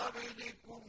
قَبْلِكُمْ